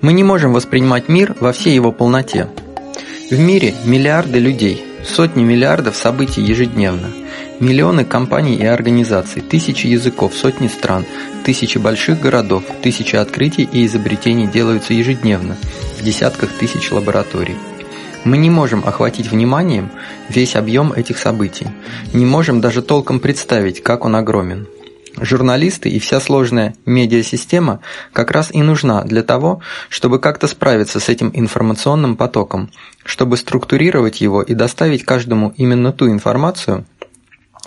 Мы не можем воспринимать мир во всей его полноте. В мире миллиарды людей, сотни миллиардов событий ежедневно, миллионы компаний и организаций, тысячи языков, сотни стран, тысячи больших городов, тысячи открытий и изобретений делаются ежедневно в десятках тысяч лабораторий. Мы не можем охватить вниманием весь объем этих событий, не можем даже толком представить, как он огромен. Журналисты и вся сложная медиасистема как раз и нужна для того, чтобы как-то справиться с этим информационным потоком, чтобы структурировать его и доставить каждому именно ту информацию,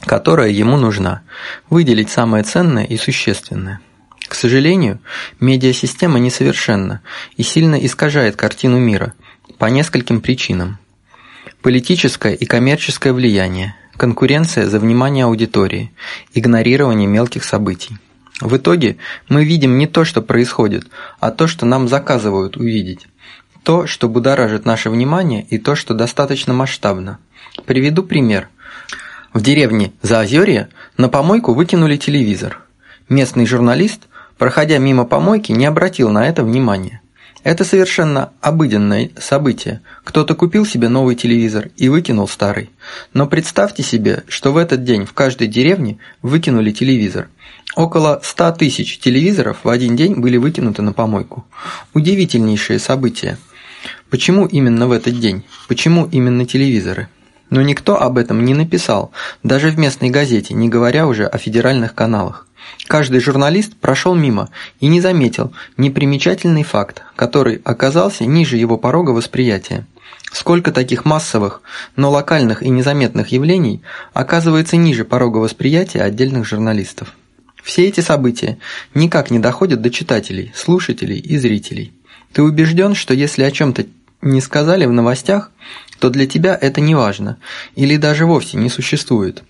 которая ему нужна, выделить самое ценное и существенное. К сожалению, медиасистема несовершенна и сильно искажает картину мира по нескольким причинам. Политическое и коммерческое влияние, конкуренция за внимание аудитории, игнорирование мелких событий. В итоге мы видим не то, что происходит, а то, что нам заказывают увидеть. То, что будоражит наше внимание и то, что достаточно масштабно. Приведу пример. В деревне Заозерье на помойку выкинули телевизор. Местный журналист, проходя мимо помойки, не обратил на это внимания. Это совершенно обыденное событие. Кто-то купил себе новый телевизор и выкинул старый. Но представьте себе, что в этот день в каждой деревне выкинули телевизор. Около 100 тысяч телевизоров в один день были выкинуты на помойку. Удивительнейшее событие. Почему именно в этот день? Почему именно телевизоры? Но никто об этом не написал, даже в местной газете, не говоря уже о федеральных каналах. Каждый журналист прошел мимо и не заметил непримечательный факт, который оказался ниже его порога восприятия. Сколько таких массовых, но локальных и незаметных явлений оказывается ниже порога восприятия отдельных журналистов. Все эти события никак не доходят до читателей, слушателей и зрителей. Ты убежден, что если о чем-то не сказали в новостях, то для тебя это не важно или даже вовсе не существует.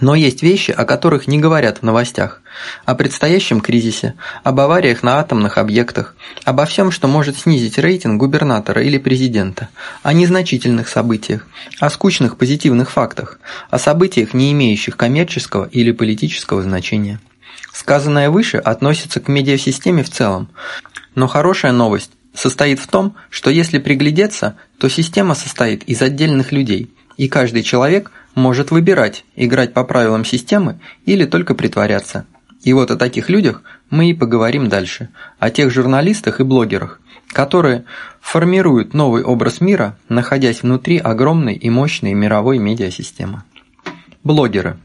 Но есть вещи, о которых не говорят в новостях. О предстоящем кризисе, об авариях на атомных объектах, обо всем, что может снизить рейтинг губернатора или президента, о незначительных событиях, о скучных позитивных фактах, о событиях, не имеющих коммерческого или политического значения. Сказанное выше относится к медиасистеме в целом. Но хорошая новость состоит в том, что если приглядеться, то система состоит из отдельных людей, и каждый человек может выбирать, играть по правилам системы или только притворяться. И вот о таких людях мы и поговорим дальше, о тех журналистах и блогерах, которые формируют новый образ мира, находясь внутри огромной и мощной мировой медиасистемы. Блогеры.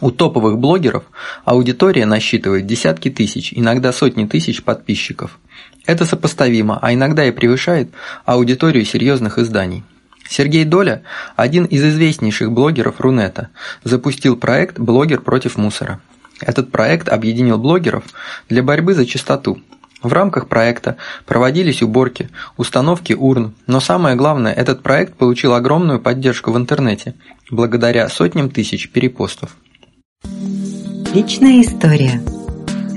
У топовых блогеров аудитория насчитывает десятки тысяч, иногда сотни тысяч подписчиков. Это сопоставимо, а иногда и превышает аудиторию серьезных изданий. Сергей Доля, один из известнейших блогеров Рунета, запустил проект «Блогер против мусора». Этот проект объединил блогеров для борьбы за чистоту. В рамках проекта проводились уборки, установки урн, но самое главное, этот проект получил огромную поддержку в интернете, благодаря сотням тысяч перепостов. Личная история –